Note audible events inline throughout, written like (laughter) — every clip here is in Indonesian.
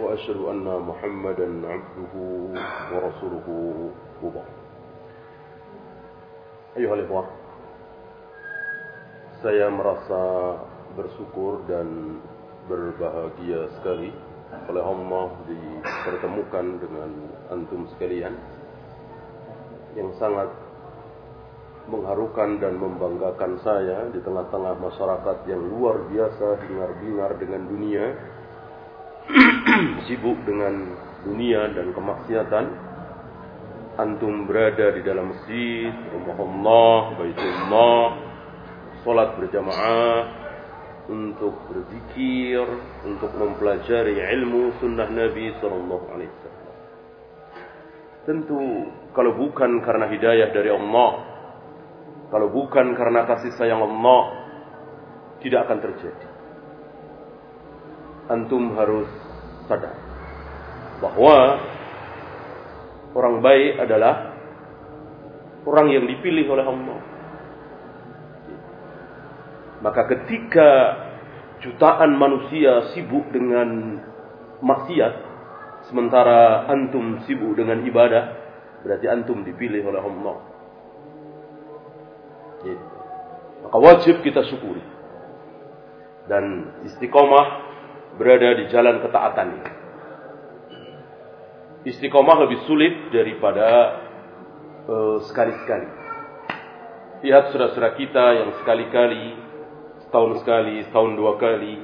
وأشهد أن محمدا عبده ورسوله وبعد أيها الإخوة saya merasa bersyukur dan berbahagia sekali oleh Allah dipertemukan dengan antum sekalian yang sangat mengharukan dan membanggakan saya di tengah-tengah masyarakat yang luar biasa dengar-dengar dengan dunia (clears throat) sibuk dengan dunia dan kemaksiatan. Antum berada di dalam masjid rumah Allah baitullah salat berjamaah untuk berzikir untuk mempelajari ilmu sunnah Nabi sallallahu alaihi wasallam. Tentu kalau bukan karena hidayah dari Allah kalau bukan karena kasih sayang Allah tidak akan terjadi. Antum harus sadar bahwa orang baik adalah orang yang dipilih oleh Allah. Maka ketika jutaan manusia sibuk dengan maksiat, sementara antum sibuk dengan ibadah, berarti antum dipilih oleh Allah. Gitu. Maka wajib kita syukuri. Dan istiqomah berada di jalan ketaatan. Istiqomah lebih sulit daripada uh, sekali-sekali. Lihat saudara-saudara kita yang sekali-kali, setahun sekali, setahun dua kali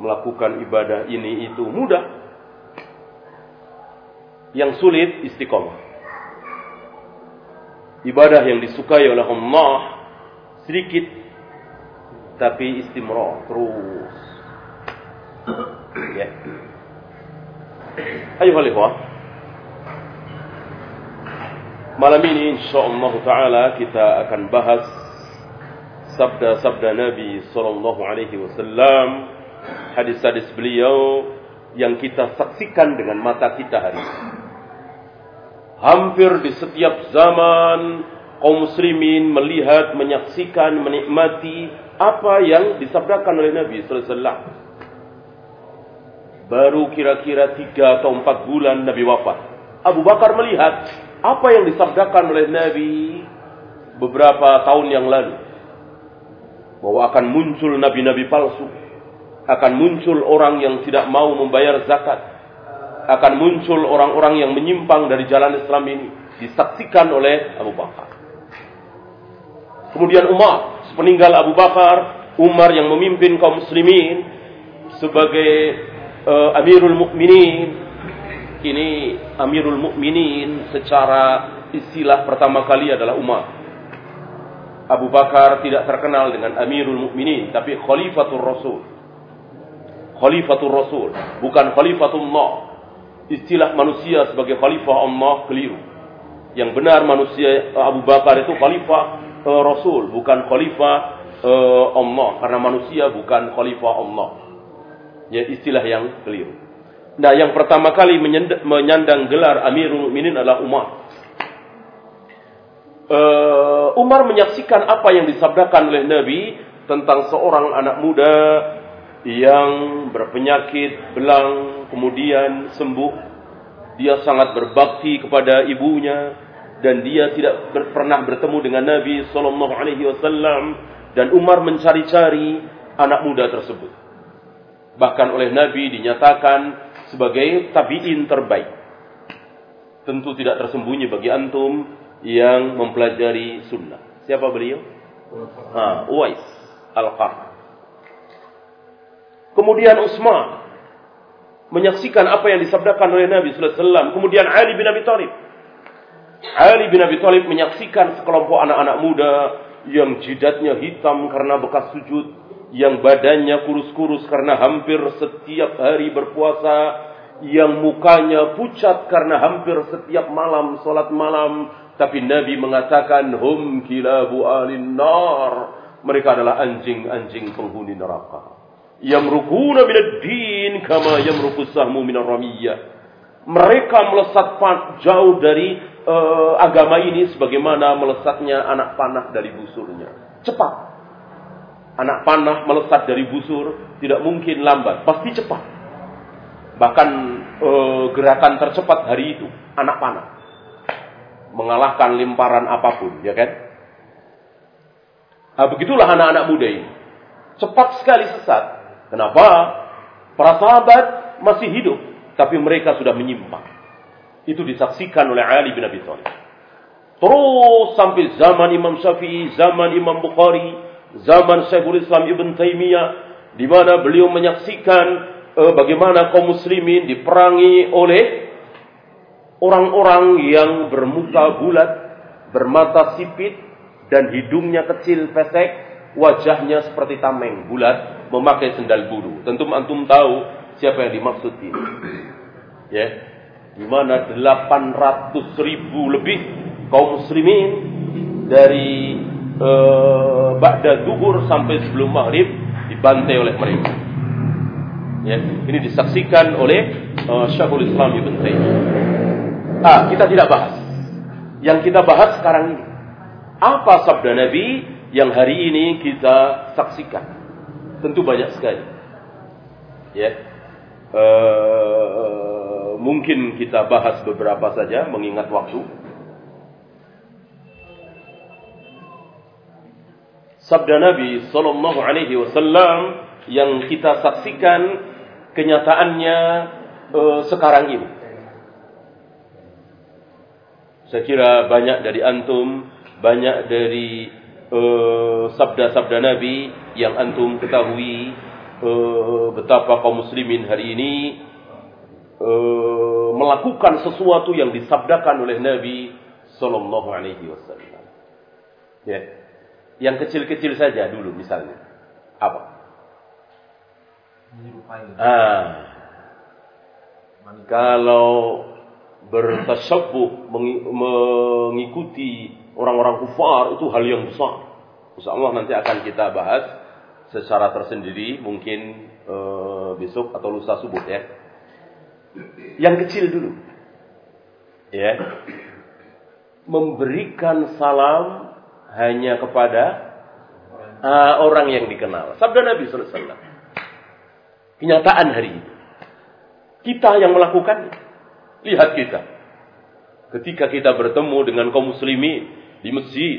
melakukan ibadah ini itu mudah. Yang sulit istiqomah. Ibadah yang disukai oleh Allah sedikit tapi istimrar terus. Ya. Ikhwah. Malam ini insyaallah taala kita akan bahas sabda-sabda Nabi sallallahu alaihi wasallam, hadis-hadis beliau yang kita saksikan dengan mata kita hari ini. Hampir di setiap zaman kaum muslimin melihat, menyaksikan, menikmati apa yang disabdakan oleh Nabi sallallahu alaihi wasallam. Baru kira-kira tiga atau empat bulan Nabi wafat. Abu Bakar melihat apa yang disabdakan oleh Nabi beberapa tahun yang lalu. Bahwa akan muncul nabi-nabi palsu. Akan muncul orang yang tidak mau membayar zakat. Akan muncul orang-orang yang menyimpang dari jalan Islam ini. Disaksikan oleh Abu Bakar. Kemudian Umar. Sepeninggal Abu Bakar. Umar yang memimpin kaum muslimin. Sebagai uh, Amirul Mukminin ini Amirul Mukminin secara istilah pertama kali adalah Umar. Abu Bakar tidak terkenal dengan Amirul Mukminin tapi Khalifatul Rasul. Khalifatul Rasul, bukan Khalifatullah. Istilah manusia sebagai khalifah Allah keliru. Yang benar manusia Abu Bakar itu khalifah uh, Rasul, bukan khalifah uh, Allah karena manusia bukan khalifah Allah. Ya istilah yang keliru. Nah, yang pertama kali menyandang gelar Amirul Mukminin adalah Umar. Uh, Umar menyaksikan apa yang disabdakan oleh Nabi tentang seorang anak muda yang berpenyakit belang kemudian sembuh. Dia sangat berbakti kepada ibunya dan dia tidak ber pernah bertemu dengan Nabi sallallahu alaihi wasallam dan Umar mencari-cari anak muda tersebut. Bahkan oleh Nabi dinyatakan sebagai tabi'in terbaik. Tentu tidak tersembunyi bagi antum yang mempelajari sunnah. Siapa beliau? Ha, Uwais Al-Qarni. Kemudian Utsman menyaksikan apa yang disabdakan oleh Nabi sallallahu alaihi wasallam. Kemudian Ali bin Abi Thalib. Ali bin Abi Thalib menyaksikan sekelompok anak-anak muda yang jidatnya hitam karena bekas sujud, yang badannya kurus-kurus karena hampir setiap hari berpuasa yang mukanya pucat karena hampir setiap malam salat malam. Tapi Nabi mengatakan hum kilabu alin nar. Mereka adalah anjing-anjing penghuni neraka. Yamrukuna minad din kama yamruku sahmu minar ramiyah mereka melesat jauh dari uh, agama ini sebagaimana melesatnya anak panah dari busurnya. Cepat anak panah melesat dari busur tidak mungkin lambat pasti cepat Bahkan e, gerakan tercepat hari itu anak panah mengalahkan limparan apa pun, ya kan? Nah, begitulah anak-anak muda ini. Cepat sekali sesat. Kenapa? Para sahabat masih hidup, tapi mereka sudah menyimpang. Itu disaksikan oleh Ali bin Abi Thalib. Terus sampai zaman Imam Syafi'i, zaman Imam Bukhari, zaman Syekhul Islam Ibn Taimiyah, di mana beliau menyaksikan eh, bagaimana kaum muslimin diperangi oleh orang-orang yang bermuka bulat, bermata sipit, dan hidungnya kecil pesek, wajahnya seperti tameng bulat, memakai sendal bulu. Tentu antum tahu siapa yang dimaksud ini. (coughs) Ya, di mana 800 ribu lebih kaum muslimin dari uh, Ba'da Duhur sampai sebelum Maghrib dibantai oleh mereka. Ya, ini disaksikan oleh uh, Syekhul Islam Ibn. Ah, kita tidak bahas. Yang kita bahas sekarang ini. Apa sabda Nabi yang hari ini kita saksikan? Tentu banyak sekali. Ya. Uh, mungkin kita bahas beberapa saja mengingat waktu. Sabda Nabi sallallahu alaihi wasallam yang kita saksikan kenyataannya uh, sekarang ini. Saya kira banyak dari antum, banyak dari eh, sabda-sabda uh, Nabi yang antum ketahui uh, betapa kaum muslimin hari ini uh, melakukan sesuatu yang disabdakan oleh Nabi sallallahu alaihi wasallam. Ya. Yang kecil-kecil saja dulu misalnya. Apa? Ah. Kalau bertasyabuh mengikuti orang-orang kufar itu hal yang besar. Insya Allah nanti akan kita bahas secara tersendiri mungkin uh, besok atau lusa subuh ya. Yang kecil dulu. Ya. Memberikan salam hanya kepada uh, orang yang dikenal. Sabda Nabi wasallam kenyataan hari ini. Kita yang melakukan, lihat kita. Ketika kita bertemu dengan kaum muslimin di masjid,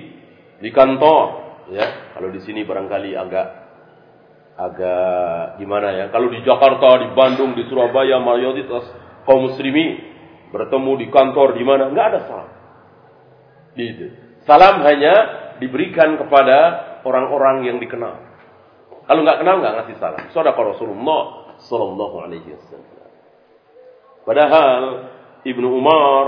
di kantor, ya, kalau di sini barangkali agak agak gimana ya? Kalau di Jakarta, di Bandung, di Surabaya, mayoritas kaum muslimin bertemu di kantor di mana nggak ada salam. Gitu. Salam hanya diberikan kepada orang-orang yang dikenal. Kalau nggak kenal nggak ngasih salam. Saudara Rasulullah Sallallahu Alaihi Wasallam. Padahal Ibnu Umar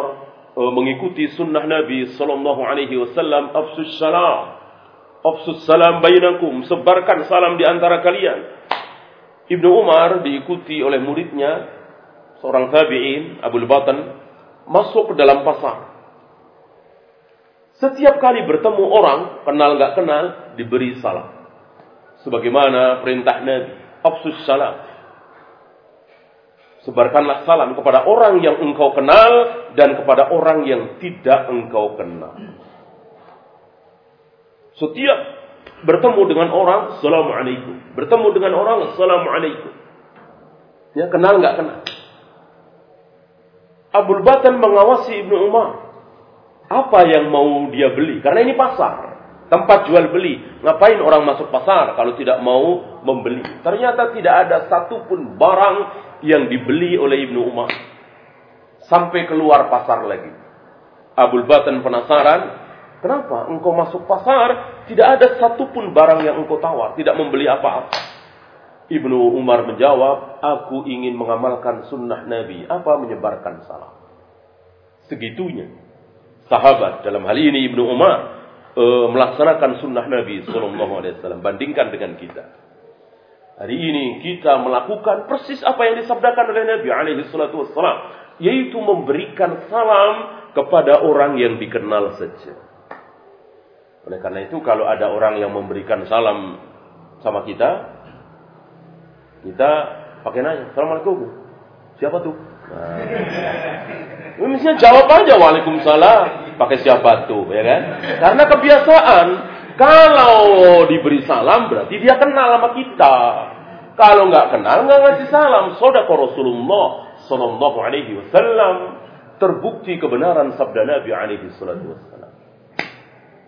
uh, mengikuti sunnah Nabi Sallallahu Alaihi Wasallam. Afsus salam, afsus salam bainakum. Sebarkan salam di antara kalian. Ibnu Umar diikuti oleh muridnya seorang tabi'in Abu Batan masuk ke dalam pasar. Setiap kali bertemu orang, kenal nggak kenal, diberi salam. Sebagaimana perintah Nabi afsus salam. Sebarkanlah salam kepada orang yang engkau kenal dan kepada orang yang tidak engkau kenal. Setiap bertemu dengan orang assalamualaikum. Bertemu dengan orang assalamualaikum. Ya kenal nggak kenal? Abdul Batan mengawasi Ibnu Umar apa yang mau dia beli karena ini pasar Tempat jual beli. Ngapain orang masuk pasar kalau tidak mau membeli? Ternyata tidak ada satupun barang yang dibeli oleh Ibnu Umar. Sampai keluar pasar lagi. Abul Batan penasaran. Kenapa engkau masuk pasar tidak ada satupun barang yang engkau tawar. Tidak membeli apa-apa. Ibnu Umar menjawab, aku ingin mengamalkan sunnah Nabi. Apa menyebarkan salam? Segitunya. Sahabat dalam hal ini Ibnu Umar uh, melaksanakan sunnah Nabi Sallallahu Alaihi Wasallam. Bandingkan dengan kita. Hari ini kita melakukan persis apa yang disabdakan oleh Nabi alaihi wassalam. Yaitu memberikan salam kepada orang yang dikenal saja. Oleh karena itu kalau ada orang yang memberikan salam sama kita, kita pakai nanya, Assalamualaikum. Siapa tuh? Nah, misalnya jawab aja Waalaikumsalam. Pakai siapa tuh, ya kan? Karena kebiasaan kalau diberi salam berarti dia kenal sama kita. Kalau nggak kenal nggak ngasih salam. Sodako Rasulullah Sallallahu Alaihi Wasallam terbukti kebenaran sabda Nabi Alaihi Wasallam.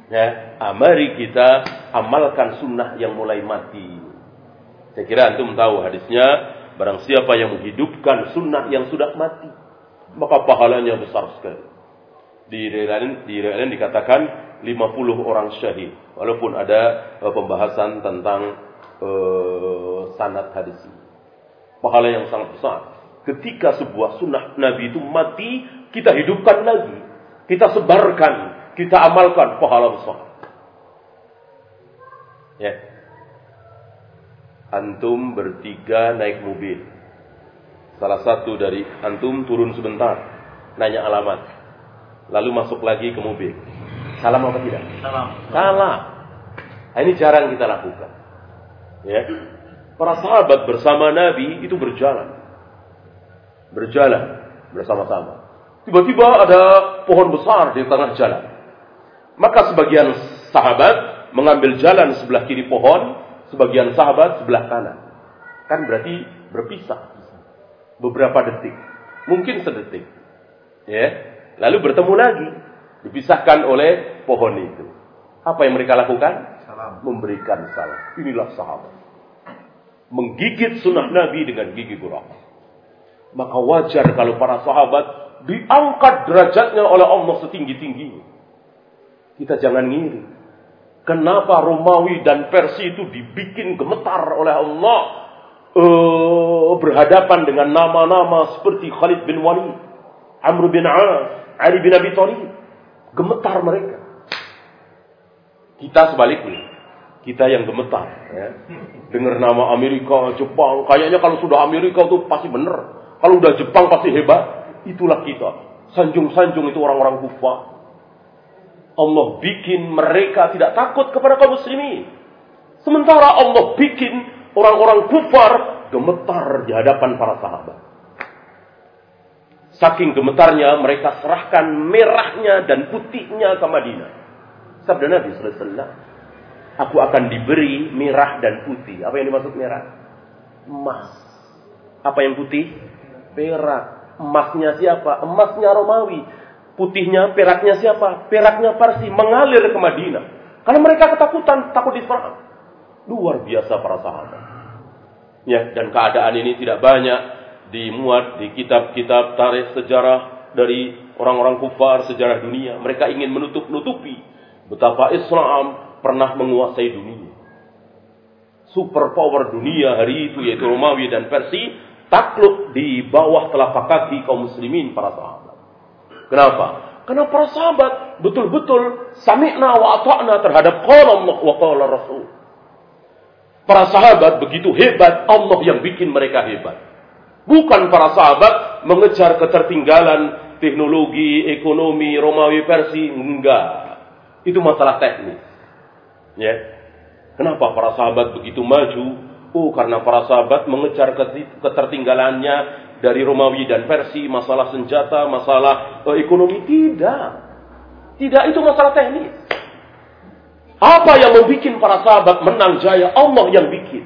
Ya, mari kita amalkan sunnah yang mulai mati. Saya kira antum tahu hadisnya. Barang siapa yang menghidupkan sunnah yang sudah mati, maka pahalanya besar sekali. Di lain, di lain dikatakan 50 orang syahid. Walaupun ada uh, pembahasan tentang uh, sanad hadis ini. Pahala yang sangat besar. Ketika sebuah sunnah Nabi itu mati, kita hidupkan lagi. Kita sebarkan, kita amalkan pahala besar. Ya. Antum bertiga naik mobil. Salah satu dari antum turun sebentar, nanya alamat. Lalu masuk lagi ke mobil. Salam apa tidak? Salam. Salam. Nah, ini jarang kita lakukan. Ya. Para sahabat bersama Nabi itu berjalan. Berjalan bersama-sama. Tiba-tiba ada pohon besar di tengah jalan. Maka sebagian sahabat mengambil jalan sebelah kiri pohon, sebagian sahabat sebelah kanan. Kan berarti berpisah. Beberapa detik. Mungkin sedetik. Ya. Lalu bertemu lagi dipisahkan oleh pohon itu. Apa yang mereka lakukan? Salam. Memberikan salam. Inilah sahabat. Menggigit sunnah Nabi dengan gigi gurau. Maka wajar kalau para sahabat diangkat derajatnya oleh Allah setinggi-tingginya. Kita jangan ngiri. Kenapa Romawi dan Persia itu dibikin gemetar oleh Allah uh, berhadapan dengan nama-nama seperti Khalid bin Walid, Amr bin As, Ali bin Abi Thalib. Gemetar mereka. Kita sebaliknya. Kita yang gemetar. Ya. Dengar nama Amerika, Jepang. Kayaknya kalau sudah Amerika itu pasti benar. Kalau udah Jepang pasti hebat. Itulah kita. Sanjung-sanjung itu orang-orang kufar. Allah bikin mereka tidak takut kepada kaum muslimin. Sementara Allah bikin orang-orang kufar gemetar di hadapan para sahabat. Saking gemetarnya mereka serahkan merahnya dan putihnya ke Madinah. Sabda Nabi sallallahu "Aku akan diberi merah dan putih." Apa yang dimaksud merah? Emas. Apa yang putih? Perak. Emasnya siapa? Emasnya Romawi. Putihnya, peraknya siapa? Peraknya Parsi mengalir ke Madinah. Karena mereka ketakutan, takut diserang. Luar biasa para sahabat. Ya, dan keadaan ini tidak banyak dimuat di kitab-kitab tarikh sejarah dari orang-orang kufar sejarah dunia. Mereka ingin menutup-nutupi betapa Islam pernah menguasai dunia. Superpower dunia hari itu yaitu Romawi dan Persia takluk di bawah telapak kaki kaum muslimin para sahabat. Kenapa? Karena para sahabat betul-betul sami'na wa ata'na terhadap qala Allah wa qala Rasul. Para sahabat begitu hebat, Allah yang bikin mereka hebat. Bukan para sahabat mengejar ketertinggalan teknologi, ekonomi, Romawi, Persia. Enggak. Itu masalah teknis. Ya. Kenapa para sahabat begitu maju? Oh, karena para sahabat mengejar ketertinggalannya dari Romawi dan Persia, masalah senjata, masalah uh, ekonomi. Tidak. Tidak, itu masalah teknis. Apa yang membuat para sahabat menang jaya? Allah yang bikin.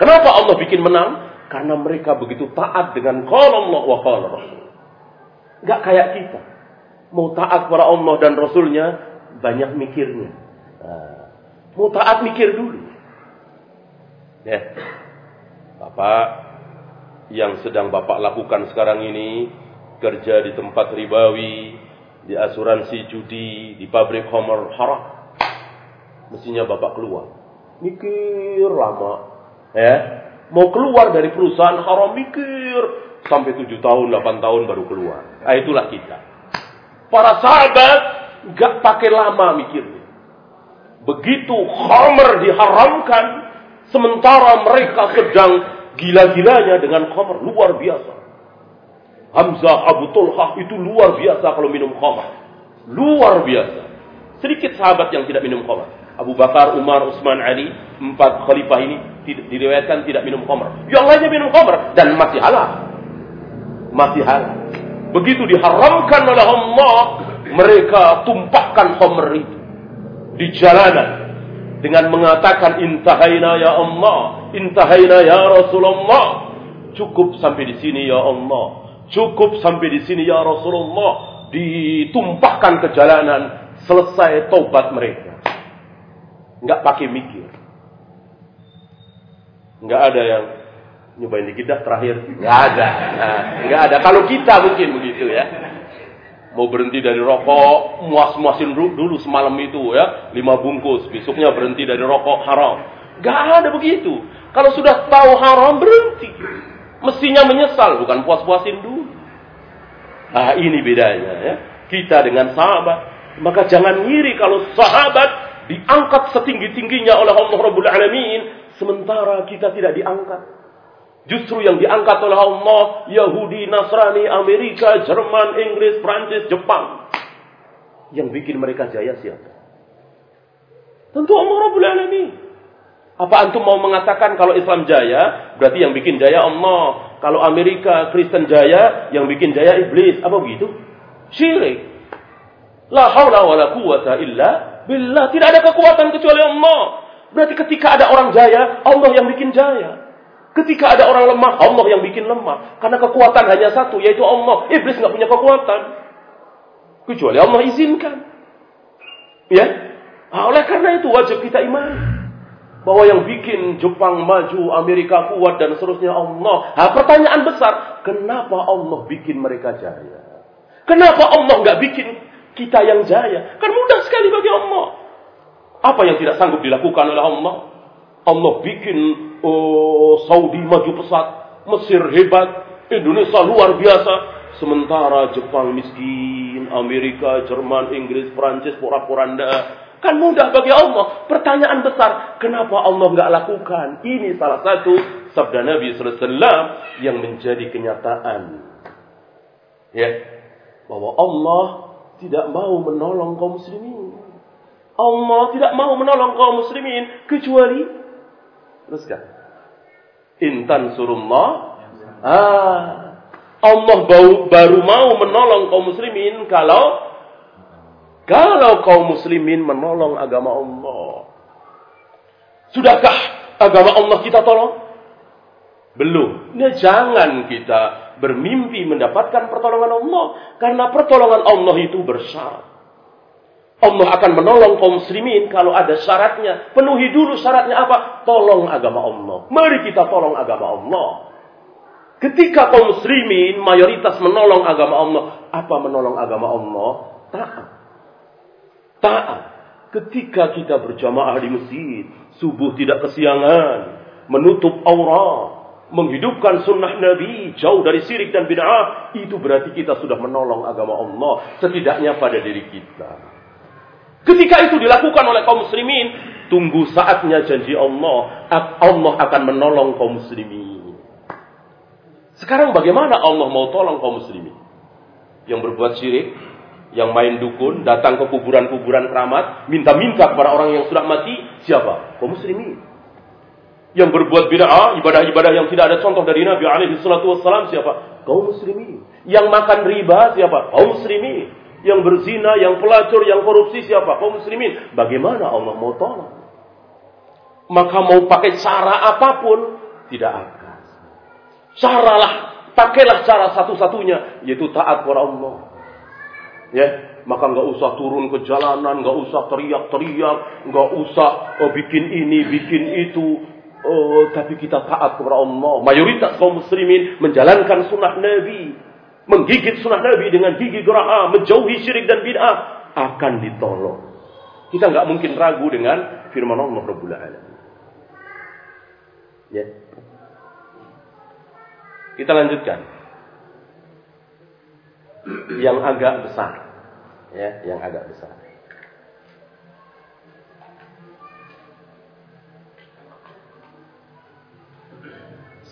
Kenapa Allah bikin menang? Karena mereka begitu taat dengan qala Allah wa qala Rasul. Gak kayak kita. Mau taat kepada Allah dan Rasulnya, banyak mikirnya. Nah, mau taat mikir dulu. Ya. Bapak yang sedang Bapak lakukan sekarang ini, kerja di tempat ribawi, di asuransi judi, di pabrik homer haram. Mestinya Bapak keluar. Mikir lama. Ya, mau keluar dari perusahaan haram mikir sampai tujuh tahun, delapan tahun baru keluar. Nah, itulah kita. Para sahabat gak pakai lama mikirnya. Begitu khamr diharamkan, Sementara mereka sedang gila-gilanya dengan khamr luar biasa. Hamzah Abu Tulhah itu luar biasa kalau minum khamr. Luar biasa. Sedikit sahabat yang tidak minum khamr. Abu Bakar, Umar, Utsman, Ali, empat khalifah ini diriwayatkan tidak minum khamr. Yang lainnya minum khamr dan masih halal. Masih halal. Begitu diharamkan oleh Allah, mereka tumpahkan khamr itu di jalanan dengan mengatakan intahaina ya Allah, intahaina ya Rasulullah. Cukup sampai di sini ya Allah. Cukup sampai di sini ya Rasulullah. Ditumpahkan ke jalanan. Selesai taubat mereka. Enggak pakai mikir. Enggak ada yang nyobain dikit dah terakhir. Enggak ada. Nah, enggak ada. Kalau kita mungkin begitu ya mau berhenti dari rokok, muas-muasin dulu semalam itu ya, lima bungkus, besoknya berhenti dari rokok haram. Gak ada begitu. Kalau sudah tahu haram berhenti. Mestinya menyesal, bukan puas-puasin dulu. Nah ini bedanya ya. Kita dengan sahabat. Maka jangan ngiri kalau sahabat diangkat setinggi-tingginya oleh Allah Rabbul Alamin. Sementara kita tidak diangkat. Justru yang diangkat oleh Allah, Yahudi, Nasrani, Amerika, Jerman, Inggris, Prancis, Jepang. Yang bikin mereka jaya siapa? Tentu Allah Rabbul Alamin. Apa antum mau mengatakan kalau Islam jaya, berarti yang bikin jaya Allah. Kalau Amerika Kristen jaya, yang bikin jaya iblis. Apa begitu? Syirik. La haula wa la quwata illa billah. Tidak ada kekuatan kecuali Allah. Berarti ketika ada orang jaya, Allah yang bikin jaya. Ketika ada orang lemah, Allah yang bikin lemah. Karena kekuatan hanya satu, yaitu Allah. Iblis nggak punya kekuatan. Kecuali Allah izinkan. Ya. Nah, oleh karena itu wajib kita iman. Bahwa yang bikin Jepang maju, Amerika kuat, dan seterusnya Allah. Nah, pertanyaan besar, kenapa Allah bikin mereka jaya? Kenapa Allah nggak bikin kita yang jaya? Kan mudah sekali bagi Allah. Apa yang tidak sanggup dilakukan oleh Allah? Allah bikin oh, Saudi maju pesat, Mesir hebat, Indonesia luar biasa. Sementara Jepang miskin, Amerika, Jerman, Inggris, Prancis, porak-poranda. Kan mudah bagi Allah. Pertanyaan besar, kenapa Allah nggak lakukan? Ini salah satu sabda Nabi SAW yang menjadi kenyataan. Ya, bahwa Allah tidak mau menolong kaum muslimin. Allah tidak mau menolong kaum muslimin kecuali Teruskan. Intan surullah. Ah, Allah baru mau menolong kaum muslimin kalau kalau kaum muslimin menolong agama Allah. Sudahkah agama Allah kita tolong? Belum. Nah, jangan kita bermimpi mendapatkan pertolongan Allah. Karena pertolongan Allah itu bersyarat. Allah akan menolong kaum muslimin kalau ada syaratnya. Penuhi dulu syaratnya apa? Tolong agama Allah. Mari kita tolong agama Allah. Ketika kaum muslimin mayoritas menolong agama Allah, apa menolong agama Allah? Taat. Taat. Ketika kita berjamaah di masjid, subuh tidak kesiangan, menutup aurat, menghidupkan sunnah Nabi, jauh dari sirik dan bid'ah, itu berarti kita sudah menolong agama Allah, setidaknya pada diri kita. Ketika itu dilakukan oleh kaum muslimin, tunggu saatnya janji Allah, Allah akan menolong kaum muslimin. Sekarang bagaimana Allah mau tolong kaum muslimin? Yang berbuat syirik, yang main dukun, datang ke kuburan-kuburan keramat, minta-minta kepada orang yang sudah mati, siapa? Kaum muslimin. Yang berbuat bid'ah, ibadah-ibadah yang tidak ada contoh dari Nabi alaihi salatu wassalam siapa? Kaum muslimin. Yang makan riba siapa? Kaum muslimin yang berzina, yang pelacur, yang korupsi siapa? Kaum muslimin. Bagaimana Allah mau tolong? Maka mau pakai cara apa pun tidak akan. Caralah, pakailah cara satu-satunya yaitu taat kepada Allah. Ya, maka nggak usah turun ke jalanan, nggak usah teriak-teriak, nggak usah oh, bikin ini, bikin itu. Oh, tapi kita taat kepada Allah. Mayoritas kaum muslimin menjalankan sunnah Nabi menggigit sunnah Nabi dengan gigi geraha, menjauhi syirik dan bid'ah, akan ditolong. Kita nggak mungkin ragu dengan firman Allah Rabbul Alamin. Ya. Kita lanjutkan. Yang agak besar. Ya, yang agak besar.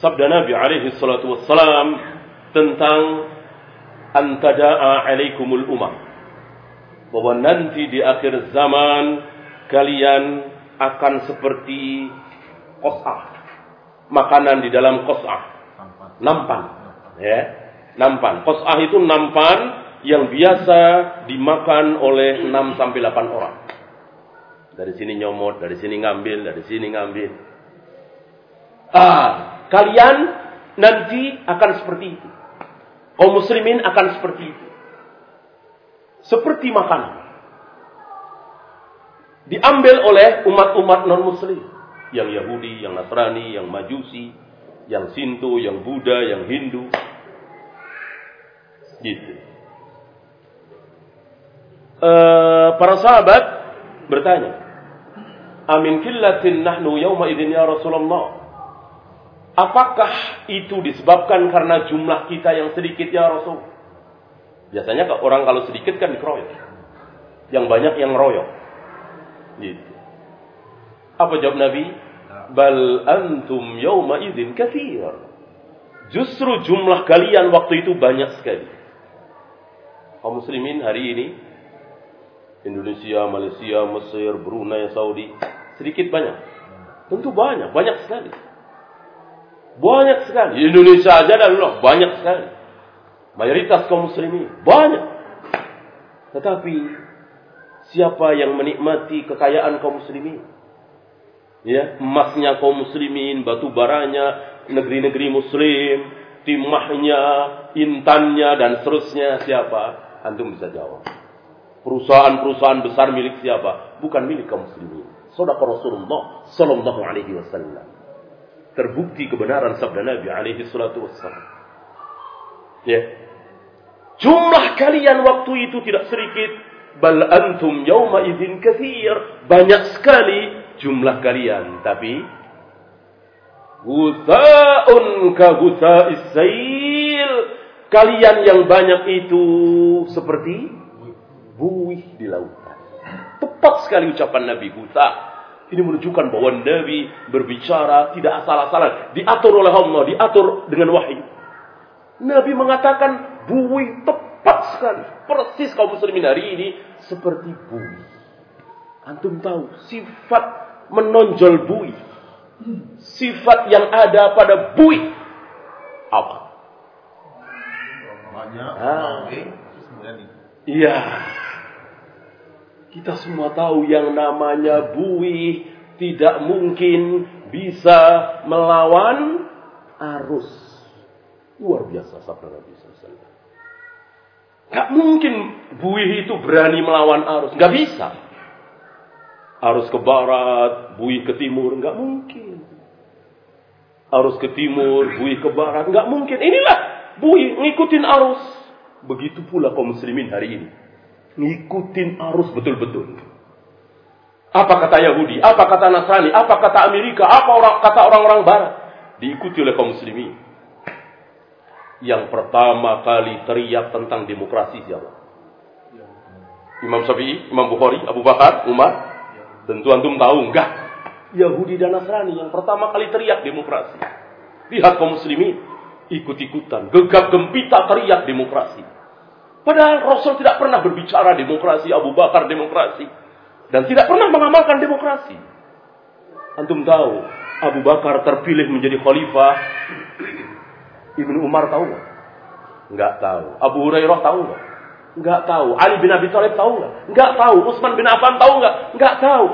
Sabda Nabi alaihi salatu wassalam tentang antada'a alaikumul umam. Bahwa nanti di akhir zaman kalian akan seperti kos'ah. Makanan di dalam kos'ah. Nampan. Ya. Nampan. Kos'ah itu nampan yang biasa dimakan oleh 6 sampai 8 orang. Dari sini nyomot, dari sini ngambil, dari sini ngambil. Ah, kalian nanti akan seperti itu. Kaum muslimin akan seperti itu. Seperti makanan. Diambil oleh umat-umat non-muslim. Yang Yahudi, yang Nasrani, yang Majusi, yang Sinto, yang Buddha, yang Hindu. Gitu. Uh, para sahabat bertanya, Amin killatin nahnu yawma idin ya Rasulullah. Apakah itu disebabkan karena jumlah kita yang sedikit ya Rasul? Biasanya orang kalau sedikit kan dikeroyok. Yang banyak yang royok. Gitu. Apa jawab Nabi? Bal antum yawma idin kathir. Justru jumlah kalian waktu itu banyak sekali. Kaum muslimin hari ini Indonesia, Malaysia, Mesir, Brunei, Saudi sedikit banyak. Tentu banyak, banyak sekali. Banyak sekali. Di Indonesia aja dan loh, banyak sekali. Mayoritas kaum muslimin. Banyak. Tetapi, siapa yang menikmati kekayaan kaum muslimin? Ya, emasnya kaum muslimin, batu baranya, negeri-negeri muslim, timahnya, intannya, dan seterusnya. Siapa? Antum bisa jawab. Perusahaan-perusahaan besar milik siapa? Bukan milik kaum muslimin. Saudara Rasulullah Sallallahu Alaihi Wasallam terbukti kebenaran sabda Nabi alaihi salatu wassalam. Ya. Jumlah kalian waktu itu tidak sedikit. Bal antum yawma idzin kathir. Banyak sekali jumlah kalian. Tapi Gusa'un ka gusa'is sail. Kalian yang banyak itu seperti buih di lautan. Tepat sekali ucapan Nabi Gusa' Ini menunjukkan bahwa Nabi berbicara tidak asal-asalan. Diatur oleh Allah, diatur dengan wahyu. Nabi mengatakan bui tepat sekali. Persis kaum muslimin hari ini seperti bui. Antum tahu sifat menonjol bui. Sifat yang ada pada bui. Apa? Banyak. Ah. Iya. Kita semua tahu yang namanya buih tidak mungkin bisa melawan arus. Luar biasa sabda Nabi SAW. Gak mungkin buih itu berani melawan arus. Gak bisa. Arus ke barat, buih ke timur. Gak mungkin. Arus ke timur, buih ke barat. Gak mungkin. Inilah buih ngikutin arus. Begitu pula kaum muslimin hari ini ngikutin arus betul-betul. Apa kata Yahudi? Apa kata Nasrani? Apa kata Amerika? Apa orang kata orang-orang Barat? Diikuti oleh kaum muslimin. Yang pertama kali teriak tentang demokrasi siapa? Imam Syafi'i, Imam Bukhari, Abu Bakar, Umar. Tentu antum tahu enggak? Yahudi dan Nasrani yang pertama kali teriak demokrasi. Lihat kaum muslimin ikut-ikutan, gegap gempita teriak demokrasi. Padahal Rasul tidak pernah berbicara demokrasi, Abu Bakar demokrasi. Dan tidak pernah mengamalkan demokrasi. Antum tahu, Abu Bakar terpilih menjadi khalifah. Ibnu Umar tahu nggak? Nggak tahu. Abu Hurairah tahu nggak? Nggak tahu. Ali bin Abi Thalib tahu nggak? Nggak tahu. Utsman bin Affan tahu nggak? Nggak tahu.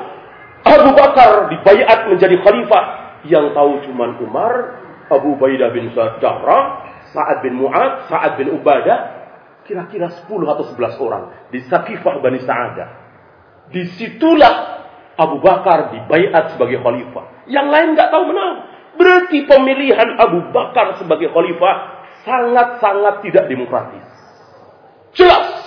Abu Bakar dibayat menjadi khalifah. Yang tahu cuma Umar, Abu Baidah bin Jarrah, Sa'ad bin Mu'ad, Sa'ad bin Ubadah, kira-kira 10 atau 11 orang di Sakifah Bani Sa'adah. Di situlah Abu Bakar dibaiat sebagai khalifah. Yang lain nggak tahu menang. Berarti pemilihan Abu Bakar sebagai khalifah sangat-sangat tidak demokratis. Jelas.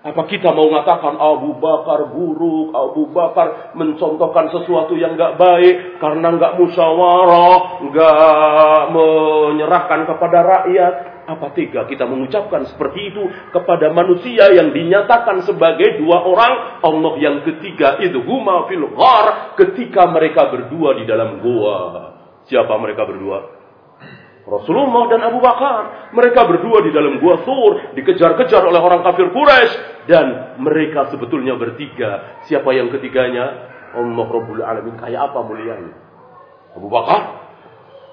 Apa kita mau mengatakan Abu Bakar buruk, Abu Bakar mencontohkan sesuatu yang nggak baik karena nggak musyawarah, nggak menyerahkan kepada rakyat. Apa tega kita mengucapkan seperti itu kepada manusia yang dinyatakan sebagai dua orang Allah yang ketiga itu huma fil ghar ketika mereka berdua di dalam gua. Siapa mereka berdua? Rasulullah dan Abu Bakar. Mereka berdua di dalam gua sur, dikejar-kejar oleh orang kafir Quraisy dan mereka sebetulnya bertiga. Siapa yang ketiganya? Allah Rabbul Alamin. Kayak apa mulianya? Abu Bakar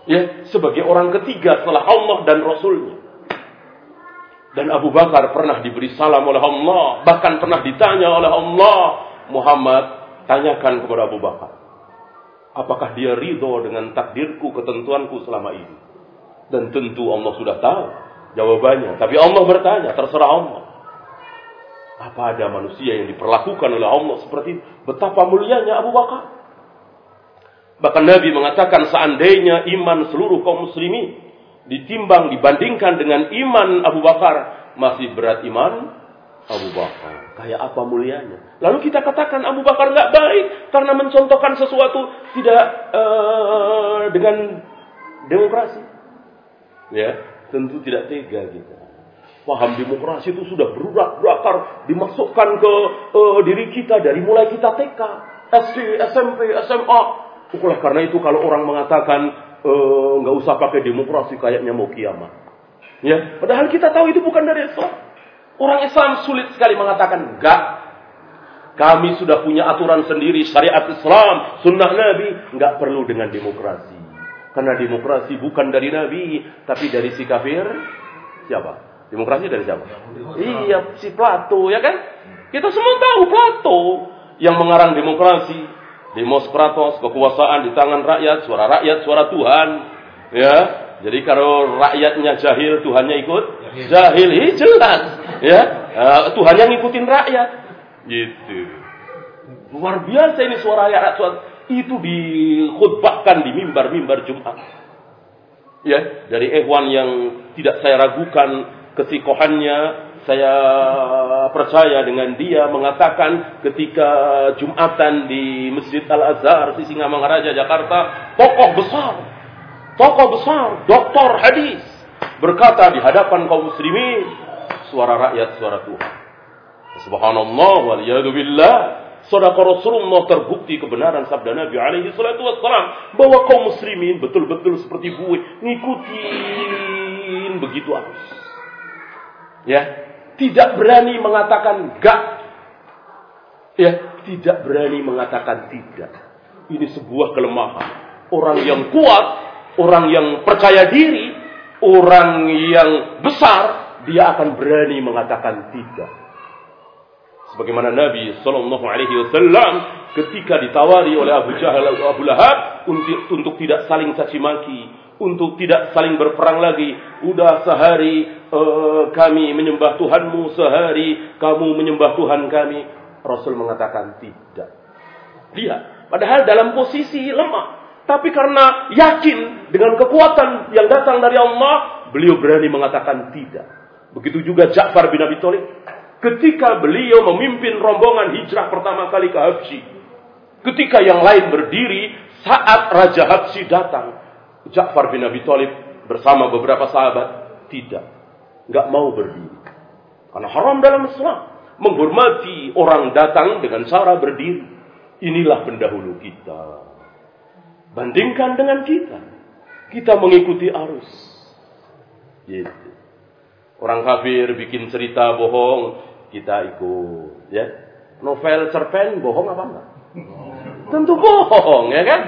ya sebagai orang ketiga setelah Allah dan Rasulnya. Dan Abu Bakar pernah diberi salam oleh Allah, bahkan pernah ditanya oleh Allah, Muhammad, tanyakan kepada Abu Bakar. Apakah dia ridho dengan takdirku, ketentuanku selama ini? Dan tentu Allah sudah tahu jawabannya. Tapi Allah bertanya, terserah Allah. Apa ada manusia yang diperlakukan oleh Allah seperti betapa mulianya Abu Bakar? Bahkan Nabi mengatakan seandainya iman seluruh kaum muslimin ditimbang dibandingkan dengan iman Abu Bakar masih berat iman Abu Bakar. Kayak apa mulianya? Lalu kita katakan Abu Bakar nggak baik karena mencontohkan sesuatu tidak uh, dengan demokrasi. Ya, tentu tidak tega kita. Paham demokrasi itu sudah berurat berakar dimasukkan ke uh, diri kita dari mulai kita TK, SD, SMP, SMA. Oleh karena itu kalau orang mengatakan eh, nggak uh, usah pakai demokrasi kayaknya mau kiamat. Ya, padahal kita tahu itu bukan dari Islam. Orang Islam sulit sekali mengatakan enggak. Kami sudah punya aturan sendiri syariat Islam, sunnah Nabi, nggak perlu dengan demokrasi. Karena demokrasi bukan dari Nabi, tapi dari si kafir. Siapa? Demokrasi dari siapa? Iya, si Plato, ya kan? Kita semua tahu Plato yang mengarang demokrasi. Demos Kratos, kekuasaan di tangan rakyat, suara rakyat, suara Tuhan. Ya, jadi kalau rakyatnya jahil, Tuhannya ikut jahil, ini jelas. Ya, uh, Tuhan yang ngikutin rakyat. Gitu. Luar biasa ini suara rakyat, suara itu dikhutbahkan di mimbar-mimbar Jumat. Ya, dari Ehwan yang tidak saya ragukan kesikohannya, saya percaya dengan dia mengatakan ketika Jumatan di Masjid Al-Azhar di Singamangaraja Jakarta, tokoh besar, tokoh besar, doktor hadis berkata di hadapan kaum muslimin, suara rakyat, suara Tuhan. Subhanallah wal billah Saudara Rasulullah terbukti kebenaran sabda Nabi alaihi salatu wassalam bahwa kaum muslimin betul-betul seperti buih ngikutin begitu arus. Ya, tidak berani mengatakan enggak. Ya, tidak berani mengatakan tidak. Ini sebuah kelemahan. Orang yang kuat, orang yang percaya diri, orang yang besar, dia akan berani mengatakan tidak. Sebagaimana Nabi Shallallahu Alaihi Wasallam ketika ditawari oleh Abu Jahal Abu Lahab untuk, untuk tidak saling caci maki, untuk tidak saling berperang lagi. Udah sehari uh, kami menyembah Tuhanmu, sehari kamu menyembah Tuhan kami. Rasul mengatakan tidak. Dia padahal dalam posisi lemah. Tapi karena yakin dengan kekuatan yang datang dari Allah, beliau berani mengatakan tidak. Begitu juga Ja'far bin Abi Thalib ketika beliau memimpin rombongan hijrah pertama kali ke Habsyi. Ketika yang lain berdiri saat Raja Habsyi datang, Ja'far bin Abi Thalib bersama beberapa sahabat tidak, nggak mau berdiri. Karena haram dalam Islam menghormati orang datang dengan cara berdiri. Inilah pendahulu kita. Bandingkan dengan kita. Kita mengikuti arus. Gitu. Orang kafir bikin cerita bohong, kita ikut ya novel cerpen bohong apa enggak tentu bohong ya kan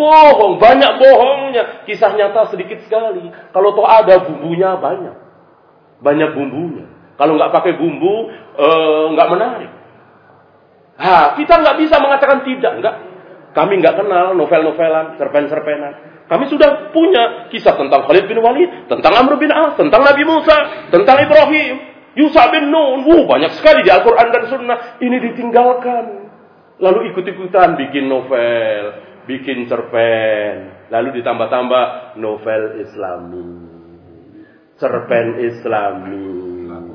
bohong banyak bohongnya. Kisah nyata sedikit sekali. Kalau toh ada bumbunya banyak. Banyak bumbunya. Kalau nggak pakai bumbu eh, nggak uh, menarik. Ha kita nggak bisa mengatakan tidak nggak. Kami nggak kenal novel-novelan cerpen-cerpenan. Kami sudah punya kisah tentang Khalid bin Walid, tentang Amr bin As, tentang Nabi Musa, tentang Ibrahim, Yusa bin Nun, wuh, banyak sekali di Al-Quran dan Sunnah. Ini ditinggalkan. Lalu ikut-ikutan bikin novel, bikin cerpen. Lalu ditambah-tambah novel islami. Cerpen islami.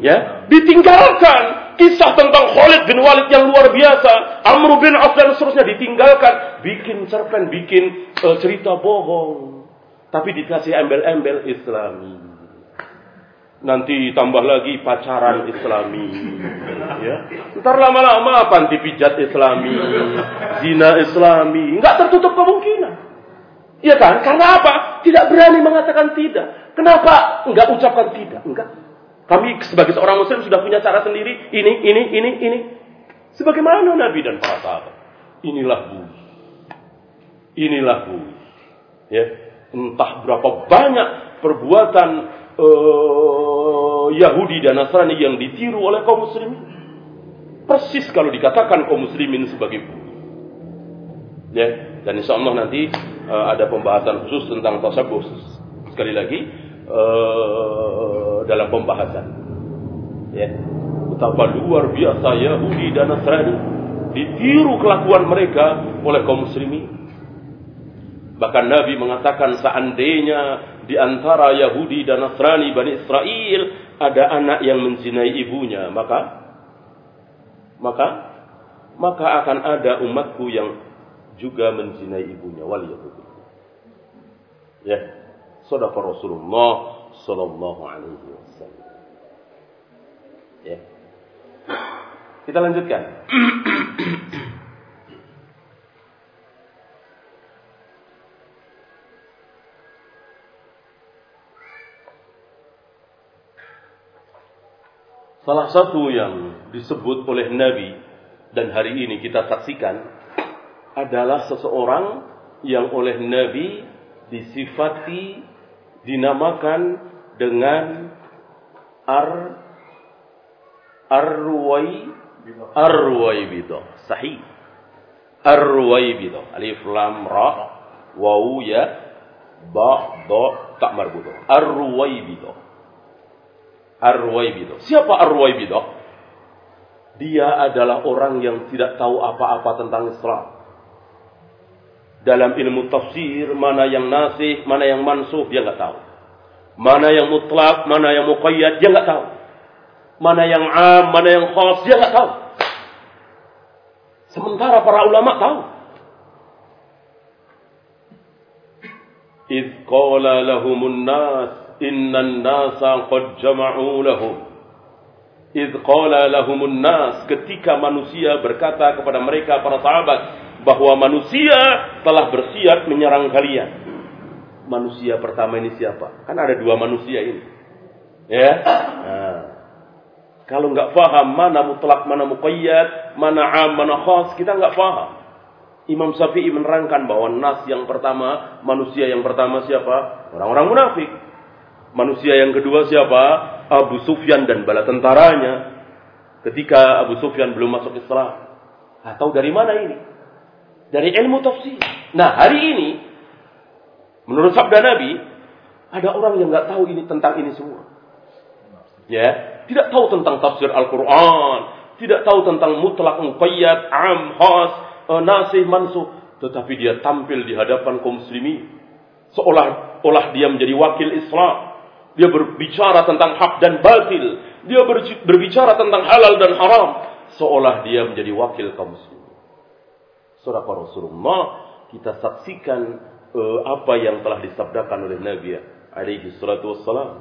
Ya, ditinggalkan. Kisah tentang Khalid bin Walid yang luar biasa. Amr bin Auf dan seterusnya ditinggalkan. Bikin cerpen, bikin uh, cerita bohong. Tapi dikasih embel-embel islami nanti tambah lagi pacaran islami ya ntar lama-lama panti pijat islami (laughs) zina islami nggak tertutup kemungkinan Iya kan? Karena apa? Tidak berani mengatakan tidak. Kenapa enggak ucapkan tidak? Enggak. Kami sebagai seorang muslim sudah punya cara sendiri. Ini, ini, ini, ini. Sebagaimana Nabi dan para sahabat. Inilah bui. Inilah bui. Ya. Entah berapa banyak perbuatan uh, Yahudi dan Nasrani yang ditiru oleh kaum muslimin. Persis kalau dikatakan kaum muslimin sebagai. Ya, dan insya Allah nanti uh, ada pembahasan khusus tentang tasabus. Sekali lagi uh, dalam pembahasan. Ya, betapa luar biasa Yahudi dan Nasrani ditiru kelakuan mereka oleh kaum muslimin. Bahkan Nabi mengatakan seandainya di antara Yahudi dan Nasrani Bani Israel ada anak yang menzinai ibunya, maka maka maka akan ada umatku yang juga menzinai ibunya waliyadzubillah. Ya, sadaqa Rasulullah sallallahu alaihi wasallam. Ya. Kita lanjutkan. Salah satu yang disebut oleh Nabi dan hari ini kita saksikan adalah seseorang yang oleh Nabi disifati dinamakan dengan ar arwai arwai bido sahih arwai bido alif lam ra waw ya ba do tak marbuto arwai bido. Siapa Ar-Ruwaibidah? Dia adalah orang yang tidak tahu apa-apa tentang Islam. Dalam ilmu tafsir, mana yang nasih, mana yang mansuh, dia nggak tahu. Mana yang mutlak, mana yang muqayyad, dia nggak tahu. Mana yang am, mana yang khas, dia nggak tahu. Sementara para ulama tahu. إذ قال لهم الناس innan nasa qad jama'u lahum id qala lahumun nas ketika manusia berkata kepada mereka para sahabat bahwa manusia telah bersiap menyerang kalian manusia pertama ini siapa kan ada dua manusia ini ya nah. kalau nggak paham mana mutlak mana muqayyad mana am mana khas kita nggak paham Imam Syafi'i menerangkan bahwa nas yang pertama, manusia yang pertama siapa? Orang-orang munafik. Manusia yang kedua siapa? Abu Sufyan dan bala tentaranya. Ketika Abu Sufyan belum masuk Islam. Atau dari mana ini? Dari ilmu tafsir. Nah hari ini, menurut sabda Nabi, ada orang yang nggak tahu ini tentang ini semua. Ya, tidak tahu tentang tafsir Al-Quran, tidak tahu tentang mutlak muqayyad, am, khas, eh, nasih, mansuh, tetapi dia tampil di hadapan kaum muslimin seolah olah dia menjadi wakil Islam dia berbicara tentang hak dan batil. Dia berbicara tentang halal dan haram. Seolah dia menjadi wakil kaum muslimin. Surah Rasulullah kita saksikan uh, apa yang telah disabdakan oleh Nabi alaihi salatu wassalam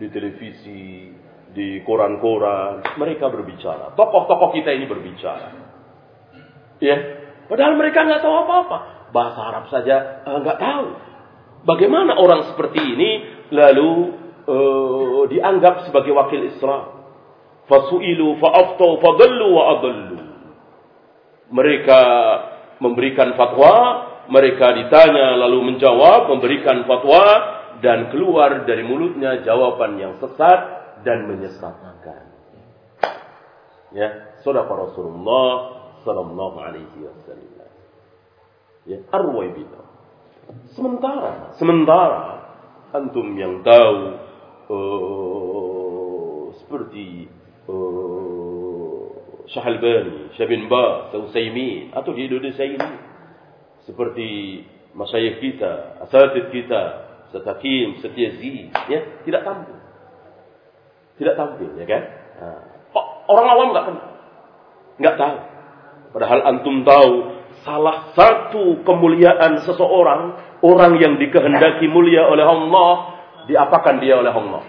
di televisi, di koran-koran, mereka berbicara. Tokoh-tokoh kita ini berbicara. Ya, padahal mereka nggak tahu apa-apa. Bahasa Arab saja eh, nggak uh, tahu. Bagaimana orang seperti ini lalu uh, dianggap sebagai wakil Islam. Fasu'ilu fa'aftau fadallu wa adallu. Mereka memberikan fatwa, mereka ditanya lalu menjawab, memberikan fatwa dan keluar dari mulutnya jawaban yang sesat dan menyesatkan. Ya, saudara Rasulullah sallallahu alaihi wasallam. Ya, arwaibita. Sementara, sementara antum yang tahu uh, seperti uh, Syahalbani, Syabin Ba, Sausaimin atau di Indonesia ini seperti masyayikh kita, asatid kita, Setakim, Setiazi, ya, tidak tampil. Tidak tampil, ya kan? Nah, orang awam nggak kenal, nggak tahu. Padahal antum tahu salah satu kemuliaan seseorang, orang yang dikehendaki mulia oleh Allah, diapakan dia oleh Allah?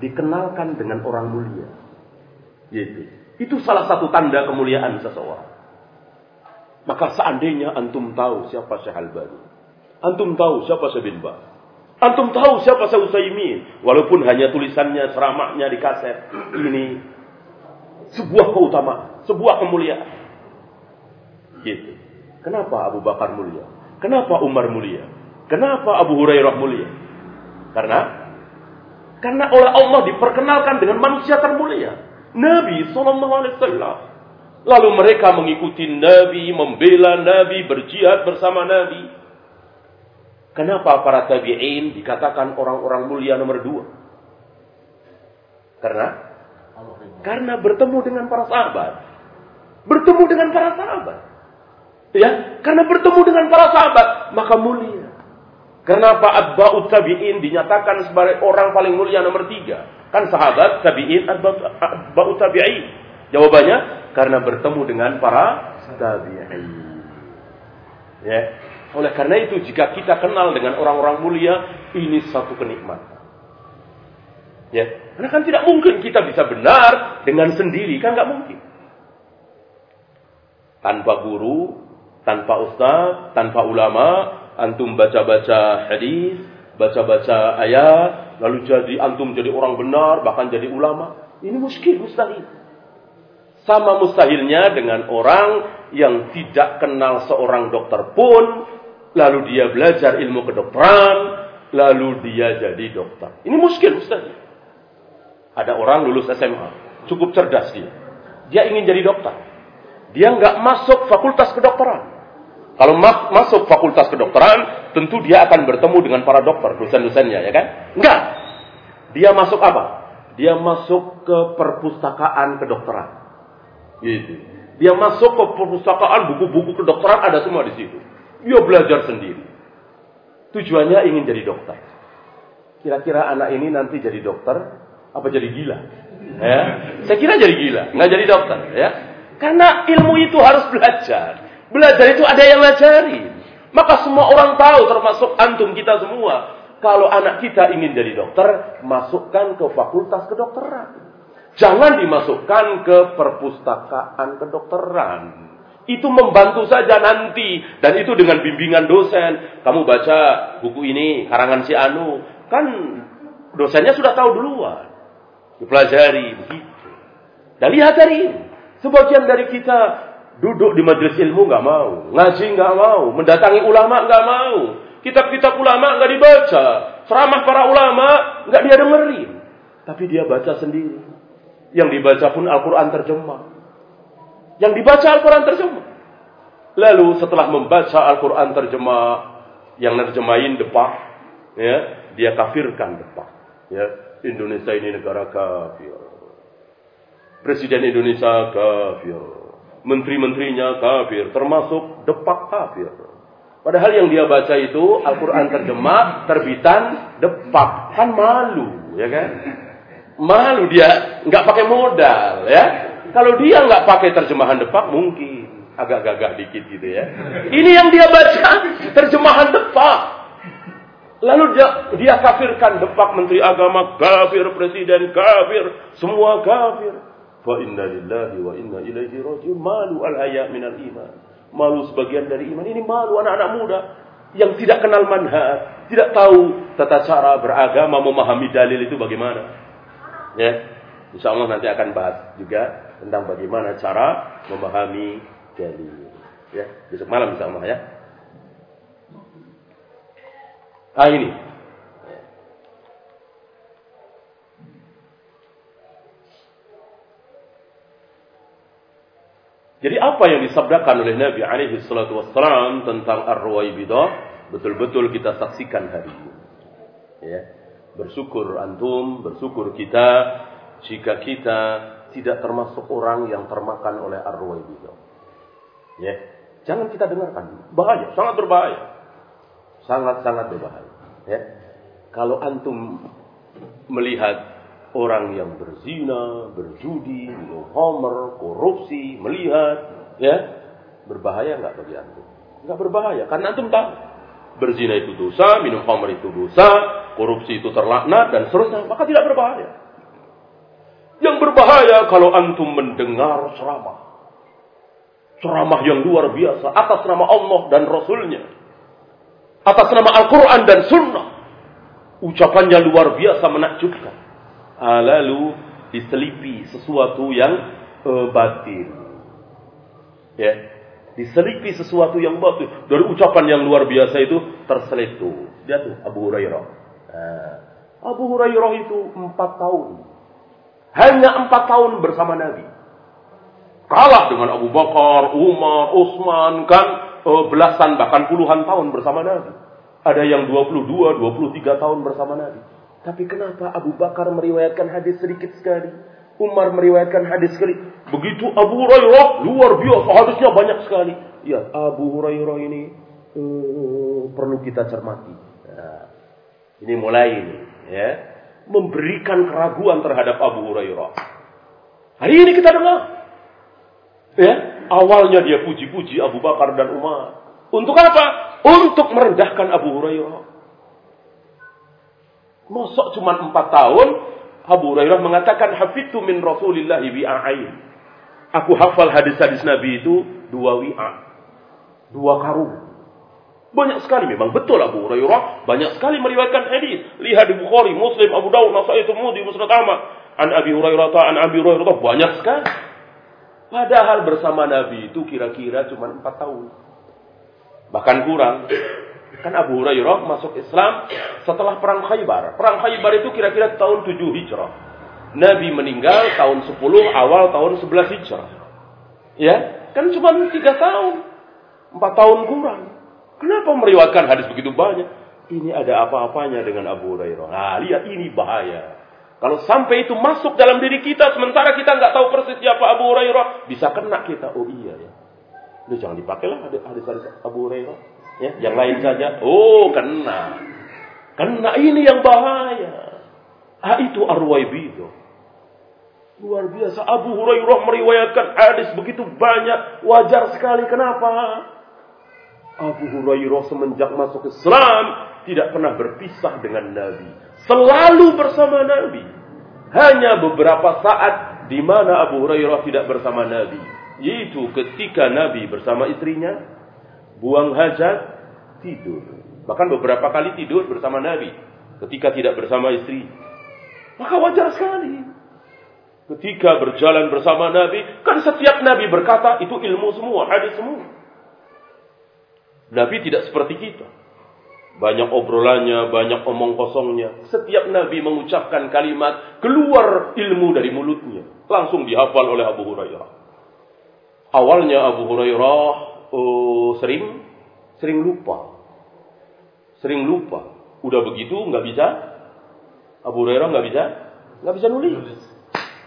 Dikenalkan dengan orang mulia. Gitu. Itu salah satu tanda kemuliaan seseorang. Maka seandainya antum tahu siapa Syekh Albani, Antum tahu siapa Syekh bin Baz? Antum tahu siapa Syekh Utsaimin? Walaupun hanya tulisannya, ceramahnya di kaset. Ini sebuah keutamaan, sebuah kemuliaan. Gitu. Kenapa Abu Bakar mulia? Kenapa Umar mulia? Kenapa Abu Hurairah mulia? Karena karena oleh Allah diperkenalkan dengan manusia termulia. Nabi Sallallahu Alaihi Wasallam. Lalu mereka mengikuti Nabi, membela Nabi, berjihad bersama Nabi. Kenapa para tabi'in dikatakan orang-orang mulia nomor dua? Karena karena bertemu dengan para sahabat. Bertemu dengan para sahabat. Ya, karena bertemu dengan para sahabat, maka mulia. Kenapa atba'ut tabi'in dinyatakan sebagai orang paling mulia nomor tiga? Kan sahabat, tabi'in, atba'ut tabi'in. Jawabannya, karena bertemu dengan para tabi'in. Ya, oleh karena itu jika kita kenal dengan orang-orang mulia, ini satu kenikmatan. Ya, karena kan tidak mungkin kita bisa benar dengan sendiri, kan nggak mungkin. Tanpa guru, tanpa ustaz, tanpa ulama, antum baca-baca hadis, baca-baca ayat, lalu jadi antum jadi orang benar, bahkan jadi ulama. Ini muskil, mustahil. Sama mustahilnya dengan orang yang tidak kenal seorang dokter pun, lalu dia belajar ilmu kedokteran, lalu dia jadi dokter. Ini muskil Ustaz. Ada orang lulus SMA, cukup cerdas dia. Dia ingin jadi dokter. Dia nggak masuk fakultas kedokteran. Kalau mas masuk fakultas kedokteran, tentu dia akan bertemu dengan para dokter, dosen-dosennya, ya kan? Enggak. Dia masuk apa? Dia masuk ke perpustakaan kedokteran. Gitu. Dia masuk ke perpustakaan buku-buku kedokteran ada semua di situ. Dia belajar sendiri. Tujuannya ingin jadi dokter. Kira-kira anak ini nanti jadi dokter apa jadi gila? Ya, saya kira jadi gila, nggak jadi dokter, ya. Karena ilmu itu harus belajar. Belajar itu ada yang ngajarin. Maka semua orang tahu, termasuk antum kita semua. Kalau anak kita ingin jadi dokter, masukkan ke fakultas kedokteran. Jangan dimasukkan ke perpustakaan kedokteran. Itu membantu saja nanti. Dan itu dengan bimbingan dosen. Kamu baca buku ini, karangan si Anu. Kan dosennya sudah tahu duluan. Dipelajari, begitu. Dan lihat dari ini. Sebagian dari kita duduk di majelis ilmu nggak mau. Ngaji nggak mau. Mendatangi ulama nggak mau. Kitab-kitab ulama nggak dibaca. Ceramah para ulama nggak dia dengerin. Tapi dia baca sendiri. Yang dibaca pun Al-Quran terjemah. Yang dibaca Al-Quran terjemah. Lalu setelah membaca Al-Quran terjemah, yang nerjemahin depak, ya, dia kafirkan depak. Ya, Indonesia ini negara kafir. Presiden Indonesia kafir. Menteri-menterinya kafir, termasuk depak kafir. Padahal yang dia baca itu Al-Quran terjemah, terbitan, depak. Kan malu, ya kan? Malu dia nggak pakai modal, ya. Kalau dia nggak pakai terjemahan depak mungkin agak gagah dikit gitu ya. Ini yang dia baca terjemahan depak. Lalu dia, dia kafirkan depak menteri agama kafir, presiden kafir, semua kafir. Fa inna lillahi wa inna ilaihi rajiun. Malu al haya minal iman. Malu sebagian dari iman. Ini malu anak-anak muda yang tidak kenal manhaj, tidak tahu tata cara beragama, memahami dalil itu bagaimana. Ya, insya Allah nanti akan bahas juga tentang bagaimana cara memahami dalil. Ya, besok malam insya Allah ya. Ah ini. Jadi apa yang disabdakan oleh Nabi alaihi salatu wassalam tentang ar-ruwaibidah betul-betul kita saksikan hari ini. Ya. Bersyukur antum, bersyukur kita jika kita tidak termasuk orang yang termakan oleh ar-ruwaibidah. Ya. Jangan kita dengarkan. Bahaya, sangat berbahaya. Sangat-sangat berbahaya. Ya. Kalau antum melihat orang yang berzina, berjudi, minum homer, korupsi, melihat, ya, berbahaya nggak bagi antum? Nggak berbahaya, karena antum tahu berzina itu dosa, minum homer itu dosa, korupsi itu terlaknat dan seterusnya, maka tidak berbahaya. Yang berbahaya kalau antum mendengar ceramah. Ceramah yang luar biasa atas nama Allah dan Rasulnya. atas nama Al-Quran dan Sunnah. Ucapannya luar biasa menakjubkan. Ah, lalu diselipi sesuatu yang uh, batin. Ya, diselipi sesuatu yang batin. Dari ucapan yang luar biasa itu terselip tuh. Dia tuh Abu Hurairah. Nah, Abu Hurairah itu empat tahun. Hanya empat tahun bersama Nabi. Kalah dengan Abu Bakar, Umar, Utsman, kan uh, belasan bahkan puluhan tahun bersama Nabi. Ada yang 22, 23 tahun bersama Nabi. Tapi kenapa Abu Bakar meriwayatkan hadis sedikit sekali? Umar meriwayatkan hadis sekali. Begitu Abu Hurairah luar biasa hadisnya banyak sekali. Ya, Abu Hurairah ini uh, perlu kita cermati. Nah, ini mulai ini, ya, memberikan keraguan terhadap Abu Hurairah. Hari ini kita dengar Ya, awalnya dia puji-puji Abu Bakar dan Umar. Untuk apa? Untuk merendahkan Abu Hurairah. Mosok cuma empat tahun, Abu Hurairah mengatakan, Hafidtu min Rasulillahi bi'a'ain. Aku hafal hadis-hadis Nabi itu dua wi'a. Dua karung. Banyak sekali memang betul Abu Hurairah banyak sekali meriwayatkan hadis. Lihat di Bukhari, Muslim, Abu Dawud, Nasai, Tirmidzi, Musnad Ahmad, an Abi Hurairah, an Abi Hurairah banyak sekali. Padahal bersama Nabi itu kira-kira cuma empat tahun. Bahkan kurang. Kan Abu Hurairah masuk Islam setelah perang Khaybar. Perang Khaybar itu kira-kira tahun 7 Hijrah. Nabi meninggal tahun 10, awal tahun 11 Hijrah. Ya, kan cuma 3 tahun. 4 tahun kurang. Kenapa meriwayatkan hadis begitu banyak? Ini ada apa-apanya dengan Abu Hurairah. Nah, lihat ini bahaya. Kalau sampai itu masuk dalam diri kita, sementara kita nggak tahu persis siapa Abu Hurairah, bisa kena kita. Oh iya ya. Lu jangan dipakailah hadis-hadis Abu Hurairah. Ya, yang lain saja. Oh, kena. Kena ini yang bahaya. Ah, itu Arwaibido. Luar biasa. Abu Hurairah meriwayatkan hadis begitu banyak. Wajar sekali. Kenapa? Abu Hurairah semenjak masuk Islam tidak pernah berpisah dengan Nabi selalu bersama Nabi. Hanya beberapa saat di mana Abu Hurairah tidak bersama Nabi, yaitu ketika Nabi bersama istrinya buang hajat, tidur. Bahkan beberapa kali tidur bersama Nabi ketika tidak bersama istri. Maka wajar sekali. Ketika berjalan bersama Nabi, kan setiap Nabi berkata itu ilmu semua, hadis semua. Nabi tidak seperti kita. Banyak obrolannya, banyak omong kosongnya. Setiap Nabi mengucapkan kalimat, keluar ilmu dari mulutnya. Langsung dihafal oleh Abu Hurairah. Awalnya Abu Hurairah uh, sering sering lupa. Sering lupa. Udah begitu nggak bisa. Abu Hurairah nggak bisa, nggak bisa nulis.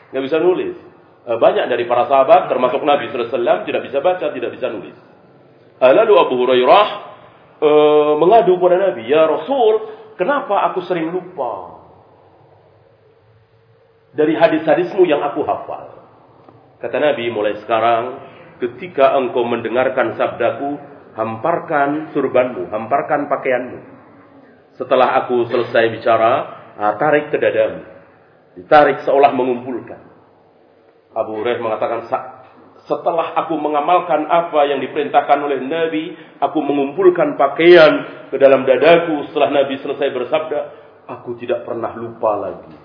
Nggak bisa nulis. Uh, banyak dari para sahabat, termasuk Nabi SAW, tidak bisa baca, tidak bisa nulis. Uh, lalu Abu Hurairah e, mengadu kepada Nabi, "Ya Rasul, kenapa aku sering lupa dari hadis-hadismu yang aku hafal?" Kata Nabi, "Mulai sekarang ketika engkau mendengarkan sabdaku, hamparkan surbanmu, hamparkan pakaianmu. Setelah aku selesai bicara, ah, tarik ke dadamu. Ditarik seolah mengumpulkan." Abu Hurairah mengatakan, setelah aku mengamalkan apa yang diperintahkan oleh Nabi, aku mengumpulkan pakaian ke dalam dadaku setelah Nabi selesai bersabda, aku tidak pernah lupa lagi.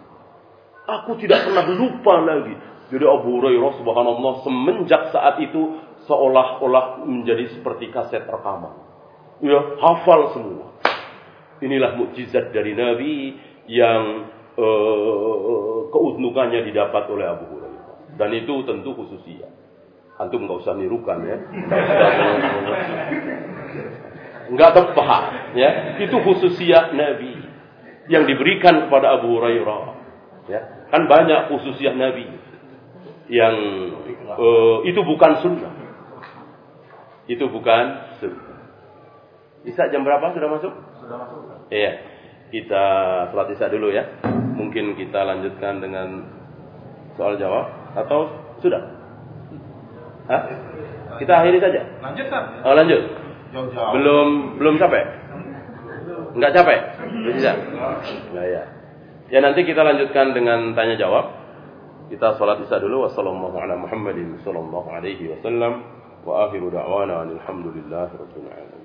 Aku tidak pernah lupa lagi. Jadi Abu Hurairah subhanallah semenjak saat itu seolah-olah menjadi seperti kaset rekaman. Ya, hafal semua. Inilah mukjizat dari Nabi yang uh, keuntungannya didapat oleh Abu Hurairah. Dan itu tentu khususnya. Antum nggak usah nirukan ya. Nggak tepat ya. Itu khususiat Nabi yang diberikan kepada Abu Hurairah. Ya. Kan banyak khususiat Nabi yang uh, itu bukan sunnah. Itu bukan sunnah. Bisa jam berapa sudah masuk? Sudah masuk. Iya. Kita sholat isya dulu ya. Mungkin kita lanjutkan dengan soal jawab atau sudah? Hah? Kita akhiri saja. Lanjut? Oh, lanjut. Jauh-jauh. Belum belum capek? Enggak capek? Bisa. Nah, ya. Ya nanti kita lanjutkan dengan tanya jawab. kita salat isya dulu wasallallahu ala Muhammadin sallallahu alaihi wasallam wa akhiru da'wana alhamdulillahi rabbil alamin